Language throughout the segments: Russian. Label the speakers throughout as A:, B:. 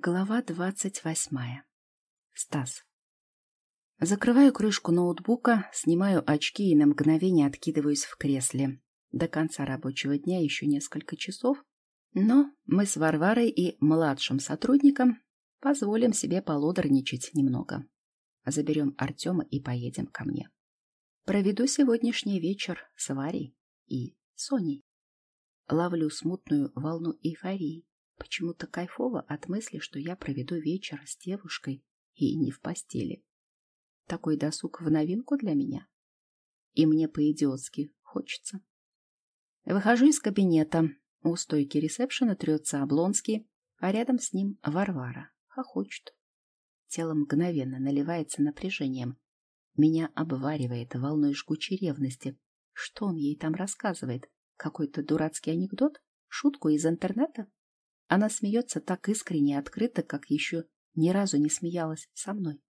A: Глава двадцать восьмая. Стас. Закрываю крышку ноутбука, снимаю очки и на мгновение откидываюсь в кресле. До конца рабочего дня еще несколько часов, но мы с Варварой и младшим сотрудником позволим себе полодорничать немного. Заберем Артема и поедем ко мне. Проведу сегодняшний вечер с Варей и Соней. Ловлю смутную волну эйфории Почему-то кайфово от мысли, что я проведу вечер с девушкой и не в постели. Такой досуг в новинку для меня. И мне по-идиотски хочется. Выхожу из кабинета. У стойки ресепшена трется Облонский, а рядом с ним Варвара. Хохочет. Тело мгновенно наливается напряжением. Меня обваривает волной жгучей ревности. Что он ей там рассказывает? Какой-то дурацкий анекдот? Шутку из интернета? Она смеется так искренне и открыто, как еще ни разу не смеялась со мной.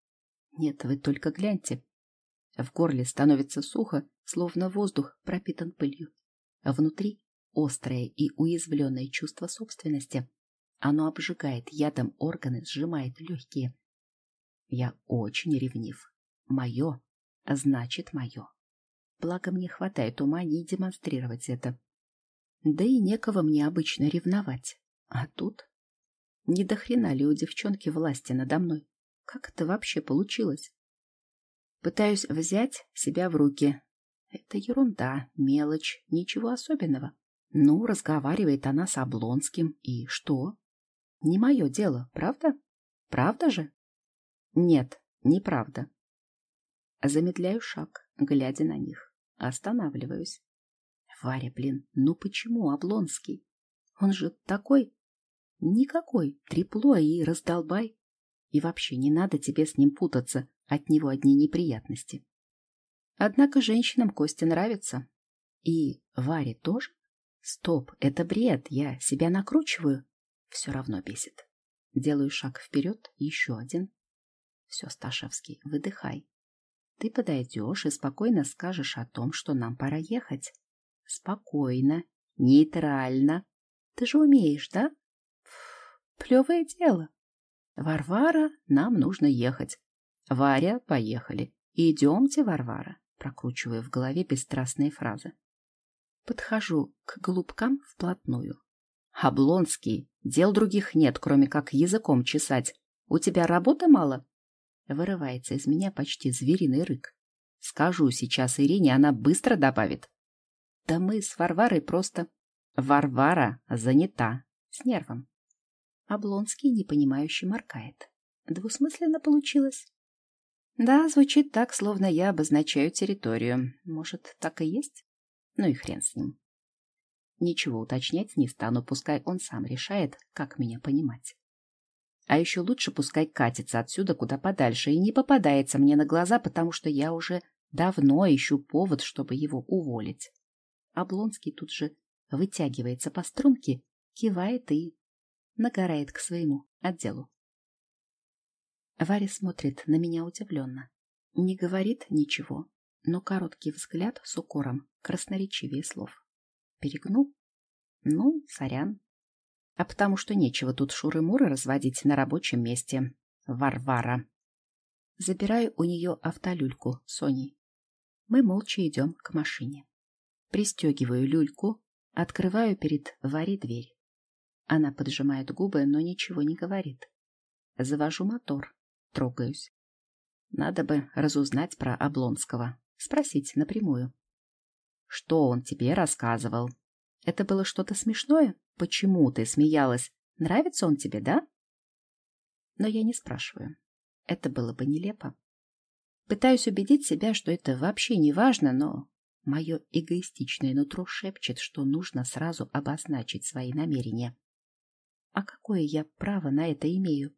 A: Нет, вы только гляньте. В горле становится сухо, словно воздух пропитан пылью. А внутри острое и уязвленное чувство собственности. Оно обжигает ядом органы, сжимает легкие. Я очень ревнив. Мое, значит мое. Благо мне хватает ума не демонстрировать это. Да и некого мне обычно ревновать. А тут? Не до хрена ли у девчонки власти надо мной? Как это вообще получилось? Пытаюсь взять себя в руки. Это ерунда, мелочь, ничего особенного. Ну, разговаривает она с Облонским, и что? Не мое дело, правда? Правда же? Нет, неправда. Замедляю шаг, глядя на них. Останавливаюсь. Варя, блин, ну почему Облонский? Он же такой Никакой. Трепло и раздолбай. И вообще не надо тебе с ним путаться, от него одни неприятности. Однако женщинам Костя нравится. И Варе тоже? Стоп, это бред, я себя накручиваю. Все равно бесит. Делаю шаг вперед, еще один. Все, Сташевский, выдыхай. Ты подойдешь и спокойно скажешь о том, что нам пора ехать. Спокойно, нейтрально. Ты же умеешь, да? Плевое дело. Варвара, нам нужно ехать. Варя, поехали. Идемте, Варвара. Прокручиваю в голове бесстрастные фразы. Подхожу к голубкам вплотную. Облонский, дел других нет, кроме как языком чесать. У тебя работы мало? Вырывается из меня почти звериный рык. Скажу сейчас Ирине, она быстро добавит. Да мы с Варварой просто... Варвара занята. С нервом. Облонский непонимающе моркает. Двусмысленно получилось. Да, звучит так, словно я обозначаю территорию. Может, так и есть? Ну и хрен с ним. Ничего уточнять не стану, пускай он сам решает, как меня понимать. А еще лучше пускай катится отсюда куда подальше и не попадается мне на глаза, потому что я уже давно ищу повод, чтобы его уволить. Облонский тут же вытягивается по струнке, кивает и нагорает к своему отделу. Варя смотрит на меня удивленно. Не говорит ничего, но короткий взгляд с укором красноречивее слов. Перегнул? Ну, сорян. А потому что нечего тут шуры-муры разводить на рабочем месте. Варвара. Забираю у нее автолюльку Сони. Мы молча идем к машине. Пристегиваю люльку, открываю перед Варей дверь. Она поджимает губы, но ничего не говорит. Завожу мотор, трогаюсь. Надо бы разузнать про Облонского, спросить напрямую. Что он тебе рассказывал? Это было что-то смешное? Почему ты смеялась? Нравится он тебе, да? Но я не спрашиваю. Это было бы нелепо. Пытаюсь убедить себя, что это вообще не важно, но мое эгоистичное нутро шепчет, что нужно сразу обозначить свои намерения. А какое я право на это имею?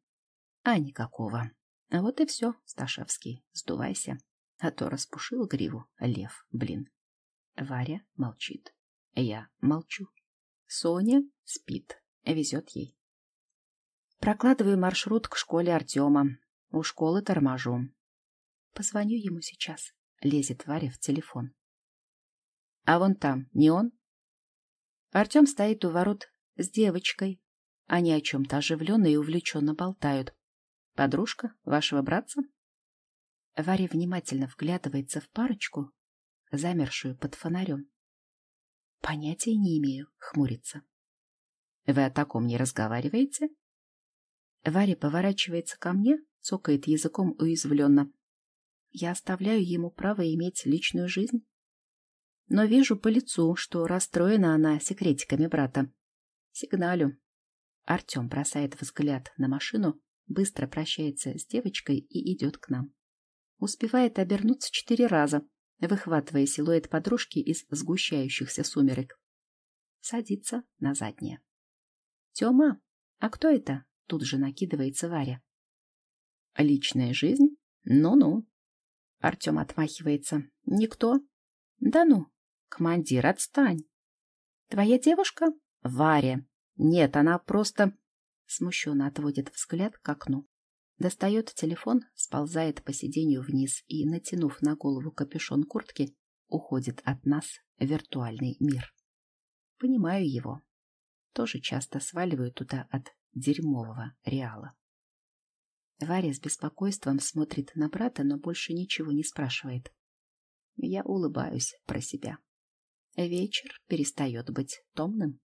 A: А никакого. А вот и все, Сташевский, сдувайся. А то распушил гриву лев, блин. Варя молчит. Я молчу. Соня спит. Везет ей. Прокладываю маршрут к школе Артема. У школы торможу. Позвоню ему сейчас. Лезет Варя в телефон. А вон там, не он? Артем стоит у ворот с девочкой, Они о чем-то оживленно и увлеченно болтают. «Подружка вашего братца?» Варя внимательно вглядывается в парочку, замершую под фонарем. «Понятия не имею», — хмурится. «Вы о таком не разговариваете?» Варя поворачивается ко мне, цокает языком уязвленно. Я оставляю ему право иметь личную жизнь. Но вижу по лицу, что расстроена она секретиками брата. Сигналю. Артем бросает взгляд на машину, быстро прощается с девочкой и идет к нам. Успевает обернуться четыре раза, выхватывая силуэт подружки из сгущающихся сумерек. Садится на заднее. «Тёма, а кто это?» — тут же накидывается Варя. «Личная жизнь? Ну-ну». Артем отмахивается. «Никто?» «Да ну, командир, отстань». «Твоя девушка?» «Варя». «Нет, она просто...» Смущенно отводит взгляд к окну. Достает телефон, сползает по сиденью вниз и, натянув на голову капюшон куртки, уходит от нас в виртуальный мир. Понимаю его. Тоже часто сваливаю туда от дерьмового реала. Варя с беспокойством смотрит на брата, но больше ничего не спрашивает. Я улыбаюсь про себя. Вечер перестает быть томным.